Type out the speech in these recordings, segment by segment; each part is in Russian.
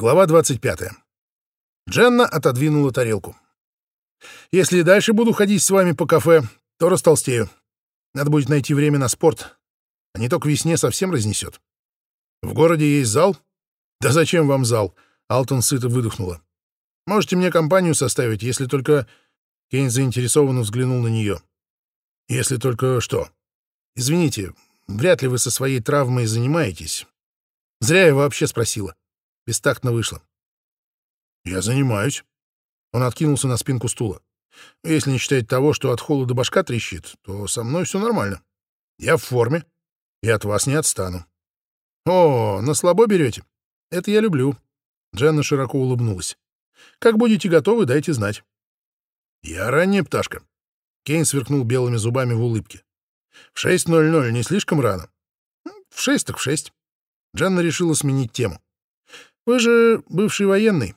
Глава 25. Дженна отодвинула тарелку. «Если и дальше буду ходить с вами по кафе, то растолстею. Надо будет найти время на спорт, а не то к весне совсем разнесет. В городе есть зал? Да зачем вам зал?» Алтон сыто выдохнула. «Можете мне компанию составить, если только...» Кейн заинтересованно взглянул на нее. «Если только что? Извините, вряд ли вы со своей травмой занимаетесь. Зря я вообще спросила. Бестактно вышло. «Я занимаюсь». Он откинулся на спинку стула. «Если не считать того, что от холода башка трещит, то со мной все нормально. Я в форме и от вас не отстану». «О, на слабо берете? Это я люблю». Дженна широко улыбнулась. «Как будете готовы, дайте знать». «Я ранняя пташка». Кейн сверкнул белыми зубами в улыбке. «В 6.00 не слишком рано?» «В шесть так в шесть». Дженна решила сменить тему. Вы же бывший военный.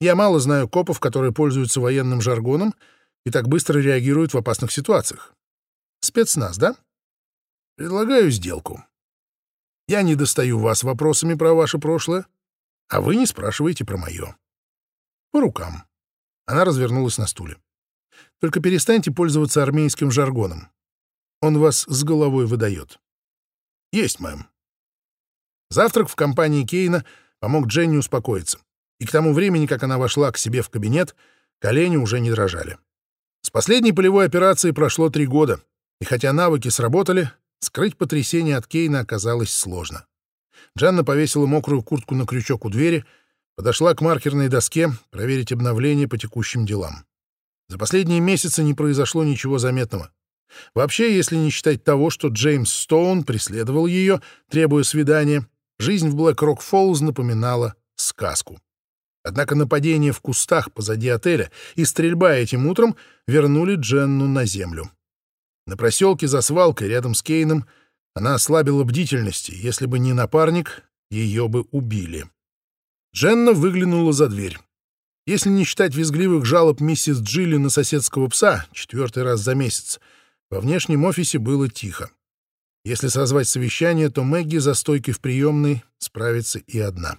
Я мало знаю копов, которые пользуются военным жаргоном и так быстро реагируют в опасных ситуациях. Спецназ, да? Предлагаю сделку. Я не достаю вас вопросами про ваше прошлое, а вы не спрашиваете про мое. По рукам. Она развернулась на стуле. Только перестаньте пользоваться армейским жаргоном. Он вас с головой выдает. Есть, мэм. Завтрак в компании Кейна — помог Дженни успокоиться. И к тому времени, как она вошла к себе в кабинет, колени уже не дрожали. С последней полевой операции прошло три года, и хотя навыки сработали, скрыть потрясение от Кейна оказалось сложно. Дженна повесила мокрую куртку на крючок у двери, подошла к маркерной доске проверить обновление по текущим делам. За последние месяцы не произошло ничего заметного. Вообще, если не считать того, что Джеймс Стоун преследовал ее, требуя свидания, жизнь в Блэк-Рок-Фоллз напоминала сказку. Однако нападение в кустах позади отеля и стрельба этим утром вернули Дженну на землю. На проселке за свалкой рядом с Кейном она ослабила бдительности. Если бы не напарник, ее бы убили. Дженна выглянула за дверь. Если не считать визгливых жалоб миссис Джилли на соседского пса, четвертый раз за месяц, во внешнем офисе было тихо. Если созвать совещание, то Мэгги за стойкой в приемной справится и одна.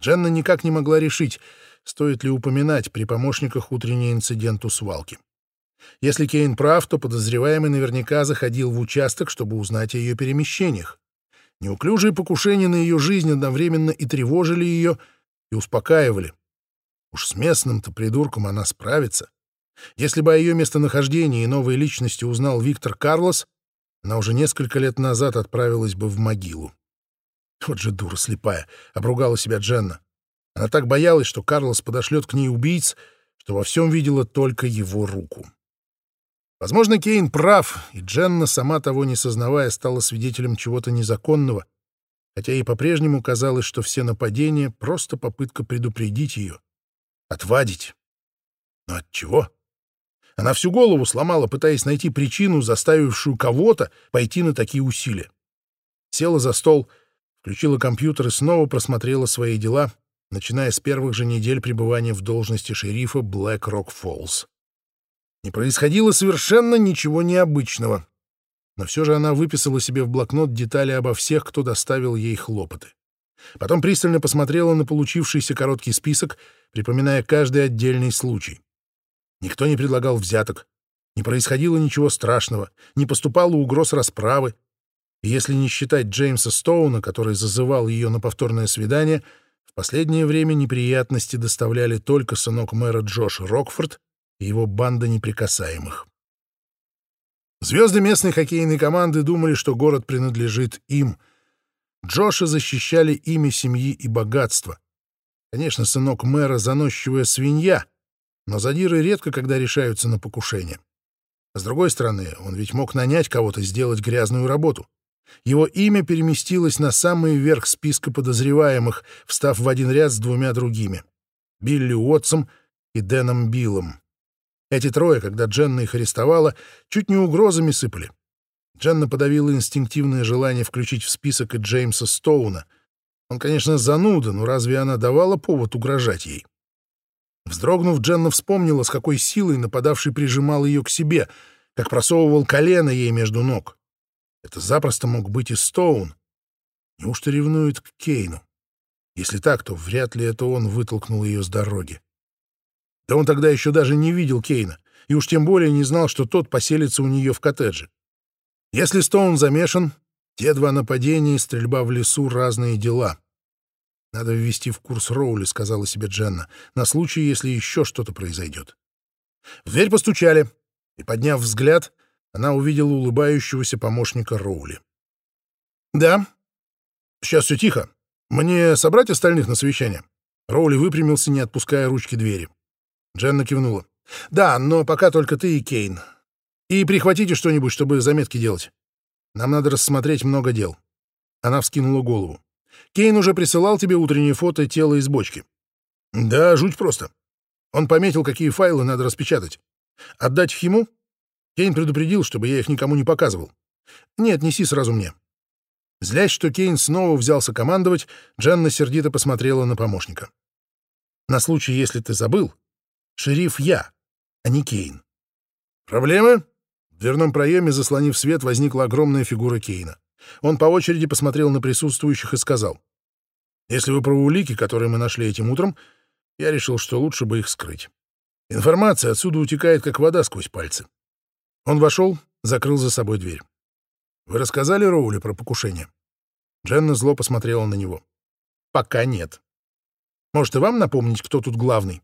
Дженна никак не могла решить, стоит ли упоминать при помощниках утренний инцидент у свалки. Если Кейн прав, то подозреваемый наверняка заходил в участок, чтобы узнать о ее перемещениях. Неуклюжие покушения на ее жизнь одновременно и тревожили ее, и успокаивали. Уж с местным-то придурком она справится. Если бы о ее местонахождении и новой личности узнал Виктор Карлос, она уже несколько лет назад отправилась бы в могилу. Вот же дура слепая, — обругала себя Дженна. Она так боялась, что Карлос подошлет к ней убийц, что во всем видела только его руку. Возможно, Кейн прав, и Дженна, сама того не сознавая, стала свидетелем чего-то незаконного, хотя ей по-прежнему казалось, что все нападения — просто попытка предупредить ее, отвадить. Но от чего? Она всю голову сломала, пытаясь найти причину, заставившую кого-то пойти на такие усилия. Села за стол, включила компьютер и снова просмотрела свои дела, начиная с первых же недель пребывания в должности шерифа Блэк Рок Фоллс. Не происходило совершенно ничего необычного, но все же она выписала себе в блокнот детали обо всех, кто доставил ей хлопоты. Потом пристально посмотрела на получившийся короткий список, припоминая каждый отдельный случай. Никто не предлагал взяток, не происходило ничего страшного, не поступало угроз расправы. И если не считать Джеймса Стоуна, который зазывал ее на повторное свидание, в последнее время неприятности доставляли только сынок мэра Джош Рокфорд и его банда неприкасаемых. Звезды местной хоккейной команды думали, что город принадлежит им. Джоша защищали имя семьи и богатство. Конечно, сынок мэра — заносчивая свинья — но задиры редко когда решаются на покушение. С другой стороны, он ведь мог нанять кого-то сделать грязную работу. Его имя переместилось на самый верх списка подозреваемых, встав в один ряд с двумя другими — Билли Уотсом и Дэном Биллом. Эти трое, когда Дженна их арестовала, чуть не угрозами сыпали. Дженна подавила инстинктивное желание включить в список и Джеймса Стоуна. Он, конечно, зануда, но разве она давала повод угрожать ей? Вздрогнув, Дженна вспомнила, с какой силой нападавший прижимал ее к себе, как просовывал колено ей между ног. Это запросто мог быть и Стоун. Неужто ревнует к Кейну? Если так, то вряд ли это он вытолкнул ее с дороги. Да он тогда еще даже не видел Кейна, и уж тем более не знал, что тот поселится у нее в коттедже. Если Стоун замешан, те два нападения и стрельба в лесу — разные дела. «Надо ввести в курс Роули», — сказала себе Дженна, «на случай, если еще что-то произойдет». В дверь постучали, и, подняв взгляд, она увидела улыбающегося помощника Роули. «Да. Сейчас все тихо. Мне собрать остальных на совещание?» Роули выпрямился, не отпуская ручки двери. Дженна кивнула. «Да, но пока только ты и Кейн. И прихватите что-нибудь, чтобы заметки делать. Нам надо рассмотреть много дел». Она вскинула голову. «Кейн уже присылал тебе утреннее фото тела из бочки». «Да, жуть просто. Он пометил, какие файлы надо распечатать. Отдать их ему? Кейн предупредил, чтобы я их никому не показывал. Нет, неси сразу мне». Злясь, что Кейн снова взялся командовать, Дженна сердито посмотрела на помощника. «На случай, если ты забыл, Шериф я, а не Кейн. Проблемы? В дверном проеме, заслонив свет, возникла огромная фигура Кейна. Он по очереди посмотрел на присутствующих и сказал. «Если вы про улики, которые мы нашли этим утром, я решил, что лучше бы их скрыть. Информация отсюда утекает, как вода сквозь пальцы». Он вошел, закрыл за собой дверь. «Вы рассказали Роули про покушение?» Дженна зло посмотрела на него. «Пока нет. Может, и вам напомнить, кто тут главный?»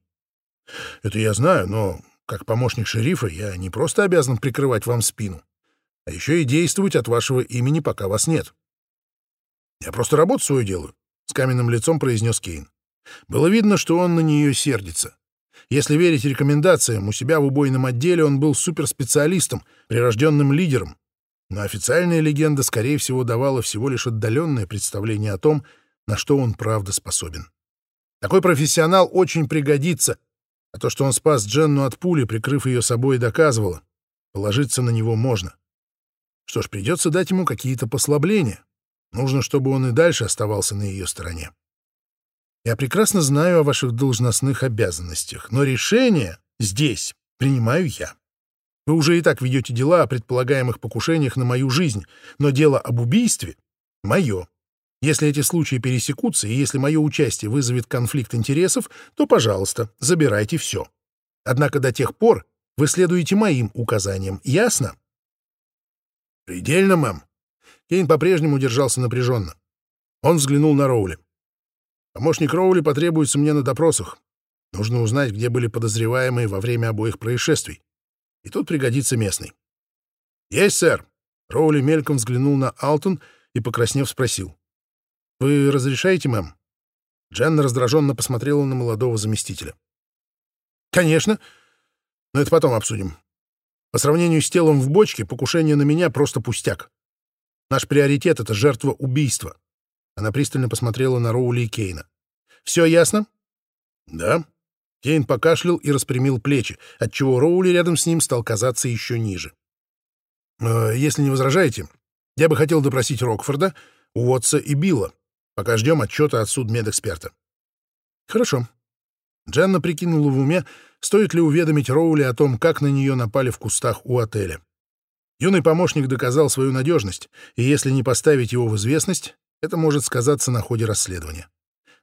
Это я знаю, но как помощник шерифа я не просто обязан прикрывать вам спину, а еще и действовать от вашего имени, пока вас нет. Я просто работу свою делаю, — с каменным лицом произнес Кейн. Было видно, что он на нее сердится. Если верить рекомендациям, у себя в убойном отделе он был суперспециалистом, прирожденным лидером. Но официальная легенда, скорее всего, давала всего лишь отдаленное представление о том, на что он правда способен. Такой профессионал очень пригодится, а то, что он спас Дженну от пули, прикрыв ее собой, доказывало. Положиться на него можно. Что ж, придется дать ему какие-то послабления. Нужно, чтобы он и дальше оставался на ее стороне. Я прекрасно знаю о ваших должностных обязанностях, но решение здесь принимаю я. Вы уже и так ведете дела о предполагаемых покушениях на мою жизнь, но дело об убийстве — мое. Если эти случаи пересекутся, и если мое участие вызовет конфликт интересов, то, пожалуйста, забирайте все. Однако до тех пор вы следуете моим указаниям. Ясно? Предельно, мэм. Кейн по-прежнему держался напряженно. Он взглянул на Роули. Помощник Роули потребуется мне на допросах. Нужно узнать, где были подозреваемые во время обоих происшествий. И тут пригодится местный. «Есть, сэр!» Роули мельком взглянул на Алтон и, покраснев, спросил. «Вы разрешаете, мэм?» Дженна раздраженно посмотрела на молодого заместителя. «Конечно. Но это потом обсудим. По сравнению с телом в бочке, покушение на меня просто пустяк. Наш приоритет — это жертва убийства». Она пристально посмотрела на Роули и Кейна. «Все ясно?» «Да». Кейн покашлял и распрямил плечи, отчего Роули рядом с ним стал казаться еще ниже. «Э, «Если не возражаете, я бы хотел допросить Рокфорда, Уотса и Билла пока ждем отчета от судмедэксперта. Хорошо. Дженна прикинула в уме, стоит ли уведомить Роули о том, как на нее напали в кустах у отеля. Юный помощник доказал свою надежность, и если не поставить его в известность, это может сказаться на ходе расследования.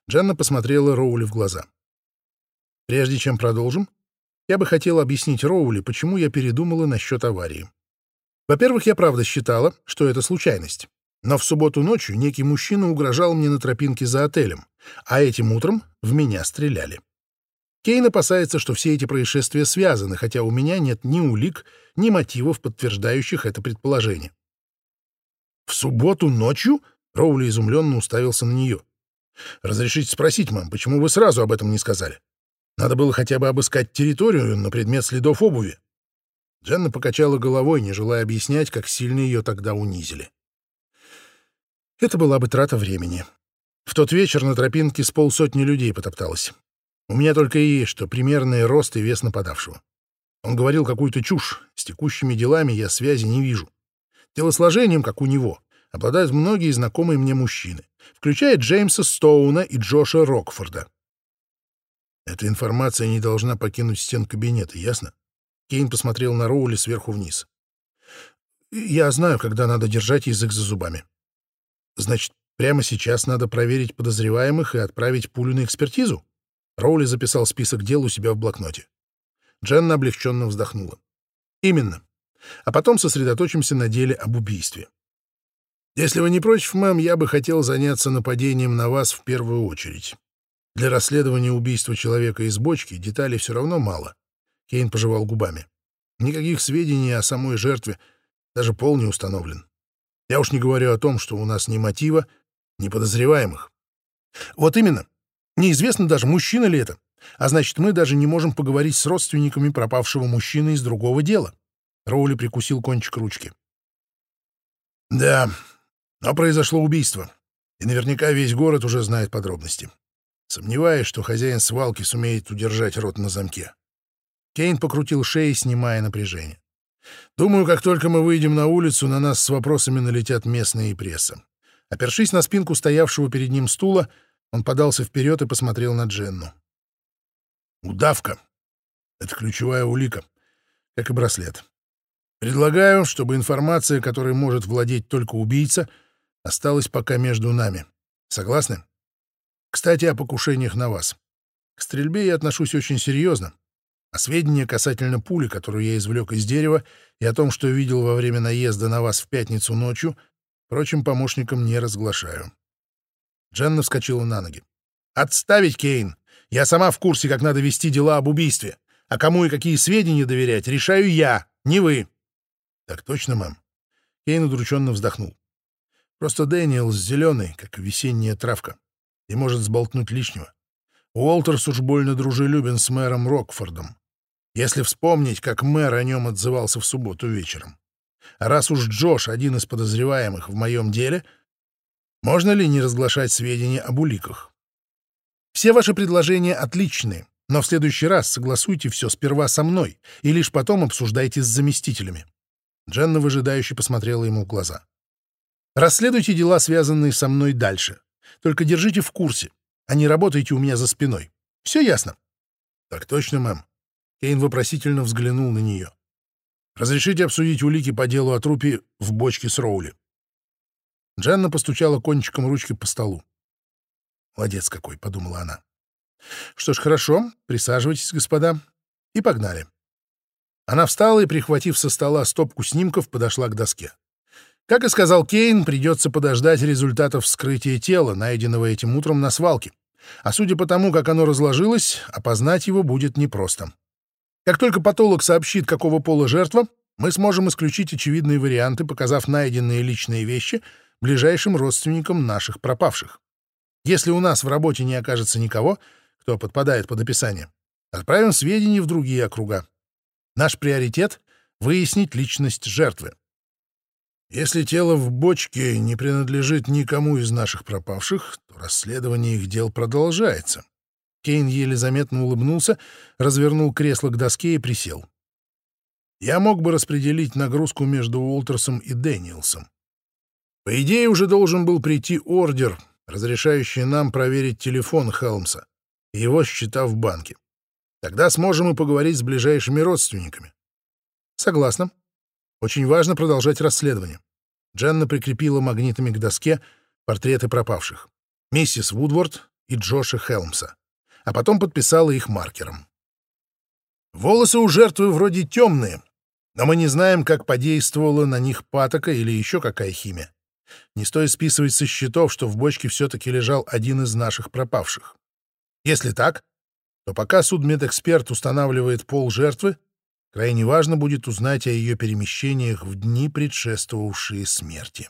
Дженна посмотрела Роули в глаза. Прежде чем продолжим, я бы хотела объяснить Роули, почему я передумала насчет аварии. Во-первых, я правда считала, что это случайность. Но в субботу ночью некий мужчина угрожал мне на тропинке за отелем, а этим утром в меня стреляли. Кейн опасается, что все эти происшествия связаны, хотя у меня нет ни улик, ни мотивов, подтверждающих это предположение. «В субботу ночью?» — Роули изумленно уставился на нее. «Разрешите спросить, мам, почему вы сразу об этом не сказали? Надо было хотя бы обыскать территорию на предмет следов обуви». Дженна покачала головой, не желая объяснять, как сильно ее тогда унизили. Это была бы трата времени. В тот вечер на тропинке с полсотни людей потопталось. У меня только и что примерный рост и вес нападавшего. Он говорил какую-то чушь. С текущими делами я связи не вижу. Телосложением, как у него, обладают многие знакомые мне мужчины, включая Джеймса Стоуна и Джоша Рокфорда. Эта информация не должна покинуть стен кабинета, ясно? Кейн посмотрел на Роули сверху вниз. Я знаю, когда надо держать язык за зубами. Значит, Прямо сейчас надо проверить подозреваемых и отправить пулю на экспертизу. Роули записал список дел у себя в блокноте. Дженна облегченно вздохнула. Именно. А потом сосредоточимся на деле об убийстве. Если вы не против, мэм, я бы хотел заняться нападением на вас в первую очередь. Для расследования убийства человека из бочки деталей все равно мало. Кейн пожевал губами. Никаких сведений о самой жертве, даже пол не установлен. Я уж не говорю о том, что у нас ни мотива, ни подозреваемых. Вот именно. Неизвестно даже, мужчина ли это. А значит, мы даже не можем поговорить с родственниками пропавшего мужчины из другого дела. Роули прикусил кончик ручки. Да, но произошло убийство. И наверняка весь город уже знает подробности. Сомневаюсь, что хозяин свалки сумеет удержать рот на замке. Кейн покрутил шеи, снимая напряжение. Думаю, как только мы выйдем на улицу, на нас с вопросами налетят местные и пресса. Опершись на спинку стоявшего перед ним стула, он подался вперед и посмотрел на Дженну. Удавка — это ключевая улика, как и браслет. Предлагаю, чтобы информация, которой может владеть только убийца, осталась пока между нами. Согласны? Кстати, о покушениях на вас. К стрельбе я отношусь очень серьезно. А сведения касательно пули, которую я извлек из дерева, и о том, что видел во время наезда на вас в пятницу ночью, прочим помощникам не разглашаю. Дженна вскочила на ноги. «Отставить, Кейн! Я сама в курсе, как надо вести дела об убийстве. А кому и какие сведения доверять, решаю я, не вы». «Так точно, мэм». Кейн удрученно вздохнул. «Просто Дэниел зеленый, как весенняя травка, и может сболтнуть лишнего. Уолтерс уж больно дружелюбен с мэром Рокфордом. Если вспомнить, как мэр о нем отзывался в субботу вечером. А раз уж Джош один из подозреваемых в моем деле, можно ли не разглашать сведения об уликах? Все ваши предложения отличные, но в следующий раз согласуйте все сперва со мной и лишь потом обсуждайте с заместителями. Дженна выжидающе посмотрела ему в глаза. Расследуйте дела, связанные со мной дальше. Только держите в курсе, а не работайте у меня за спиной. Все ясно? Так точно, мэм. Кейн вопросительно взглянул на нее. «Разрешите обсудить улики по делу о трупе в бочке с Роули?» Джанна постучала кончиком ручки по столу. «Молодец какой», — подумала она. «Что ж, хорошо, присаживайтесь, господа, и погнали». Она встала и, прихватив со стола стопку снимков, подошла к доске. Как и сказал Кейн, придется подождать результатов вскрытия тела, найденного этим утром на свалке. А судя по тому, как оно разложилось, опознать его будет непросто. Как только патолог сообщит, какого пола жертва, мы сможем исключить очевидные варианты, показав найденные личные вещи ближайшим родственникам наших пропавших. Если у нас в работе не окажется никого, кто подпадает под описание, отправим сведения в другие округа. Наш приоритет — выяснить личность жертвы. Если тело в бочке не принадлежит никому из наших пропавших, то расследование их дел продолжается. Кейн еле заметно улыбнулся, развернул кресло к доске и присел. Я мог бы распределить нагрузку между Уолтерсом и Дэниелсом. По идее, уже должен был прийти ордер, разрешающий нам проверить телефон Хелмса и его счета в банке. Тогда сможем и поговорить с ближайшими родственниками. Согласна. Очень важно продолжать расследование. Дженна прикрепила магнитами к доске портреты пропавших. Миссис Вудворд и Джоша Хелмса а потом подписала их маркером. Волосы у жертвы вроде темные, но мы не знаем, как подействовала на них патока или еще какая химия. Не стоит списывать со счетов, что в бочке все-таки лежал один из наших пропавших. Если так, то пока судмедэксперт устанавливает пол жертвы, крайне важно будет узнать о ее перемещениях в дни, предшествовавшие смерти.